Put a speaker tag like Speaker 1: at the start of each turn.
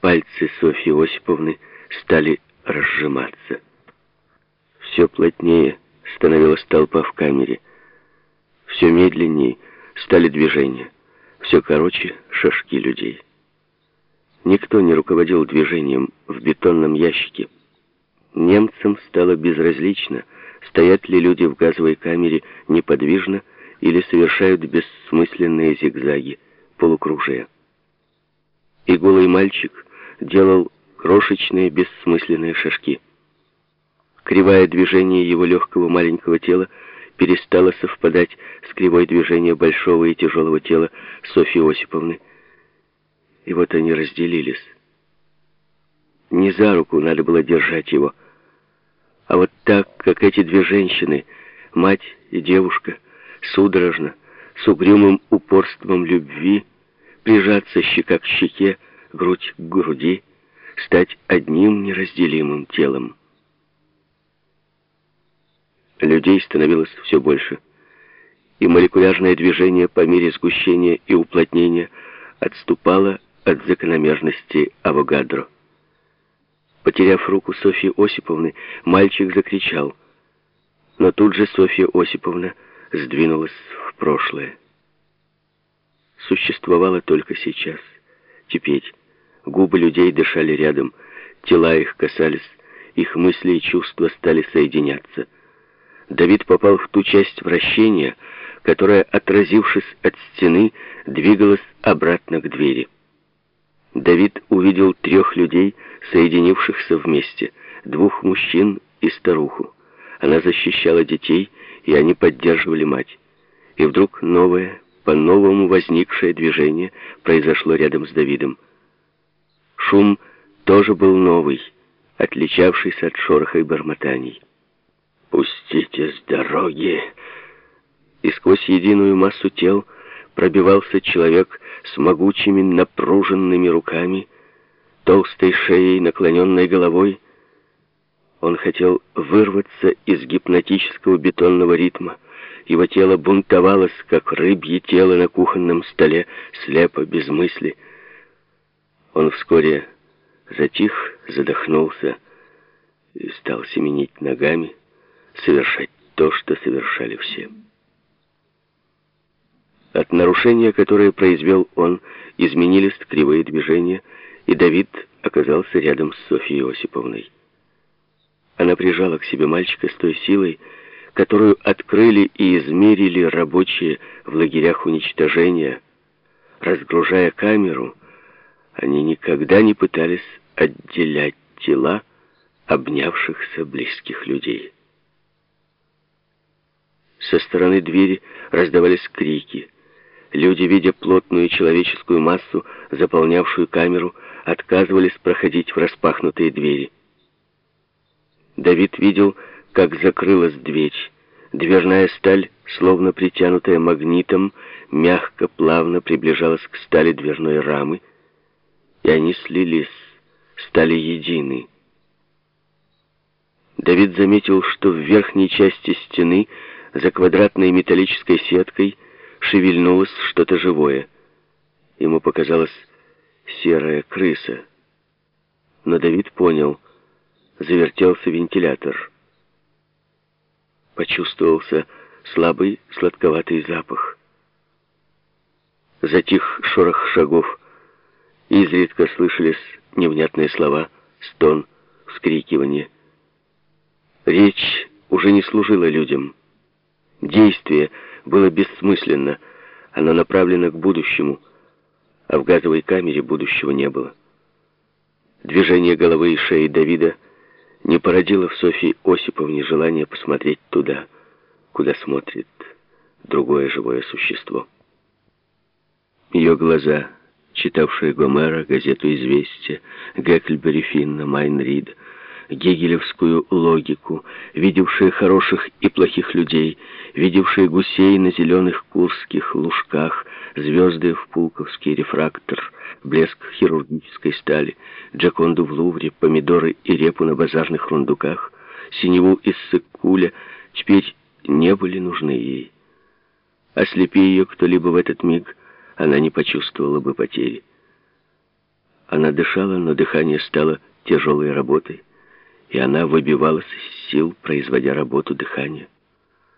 Speaker 1: Пальцы Софьи Осиповны стали разжиматься. Все плотнее становилась толпа в камере. Все медленнее стали движения. Все короче шажки людей. Никто не руководил движением в бетонном ящике. Немцам стало безразлично, стоят ли люди в газовой камере неподвижно или совершают бессмысленные зигзаги, полукружия. И голый мальчик делал крошечные бессмысленные шажки. Кривое движение его легкого маленького тела перестало совпадать с кривой движения большого и тяжелого тела Софьи Осиповны. И вот они разделились. Не за руку надо было держать его, а вот так, как эти две женщины, мать и девушка, судорожно, с угрюмым упорством любви, прижаться щека к щеке, грудь к груди, стать одним неразделимым телом. Людей становилось все больше, и молекулярное движение по мере сгущения и уплотнения отступало от закономерности Авогадро. Потеряв руку Софьи Осиповны, мальчик закричал, но тут же Софья Осиповна сдвинулась в прошлое. Существовало только сейчас, теперь. Губы людей дышали рядом, тела их касались, их мысли и чувства стали соединяться. Давид попал в ту часть вращения, которая, отразившись от стены, двигалась обратно к двери. Давид увидел трех людей, соединившихся вместе, двух мужчин и старуху. Она защищала детей, и они поддерживали мать. И вдруг новое, по-новому возникшее движение произошло рядом с Давидом. Шум тоже был новый, отличавшийся от шороха и бормотаний. «Пустите с дороги!» И сквозь единую массу тел пробивался человек с могучими напруженными руками, толстой шеей, наклоненной головой. Он хотел вырваться из гипнотического бетонного ритма. Его тело бунтовалось, как рыбье тело на кухонном столе, слепо, без мысли — он вскоре затих, задохнулся и стал семенить ногами, совершать то, что совершали все. От нарушения, которое произвел он, изменились кривые движения, и Давид оказался рядом с Софьей Осиповной. Она прижала к себе мальчика с той силой, которую открыли и измерили рабочие в лагерях уничтожения, разгружая камеру, они никогда не пытались отделять тела обнявшихся близких людей. Со стороны двери раздавались крики. Люди, видя плотную человеческую массу, заполнявшую камеру, отказывались проходить в распахнутые двери. Давид видел, как закрылась дверь. Дверная сталь, словно притянутая магнитом, мягко, плавно приближалась к стали дверной рамы, и они слились, стали едины. Давид заметил, что в верхней части стены, за квадратной металлической сеткой, шевельнулось что-то живое. Ему показалась серая крыса. Но Давид понял, завертелся вентилятор. Почувствовался слабый сладковатый запах. Затих шорох шагов, Изредка слышались невнятные слова, стон, вскрикивание. Речь уже не служила людям. Действие было бессмысленно, оно направлено к будущему, а в газовой камере будущего не было. Движение головы и шеи Давида не породило в Софии Осиповне желания посмотреть туда, куда смотрит другое живое существо. Ее глаза читавшие Гомера, газету «Известия», Гекльбери Финна, Майнрид, гегелевскую логику, видевшие хороших и плохих людей, видевшие гусей на зеленых курских лужках, звезды в пулковский рефрактор, блеск хирургической стали, джаконду в Лувре, помидоры и репу на базарных рундуках, синеву из сыкуля, теперь не были нужны ей. Ослепи ее кто-либо в этот миг — она не почувствовала бы потери. Она дышала, но дыхание стало тяжелой работой, и она выбивалась из сил, производя работу дыхания.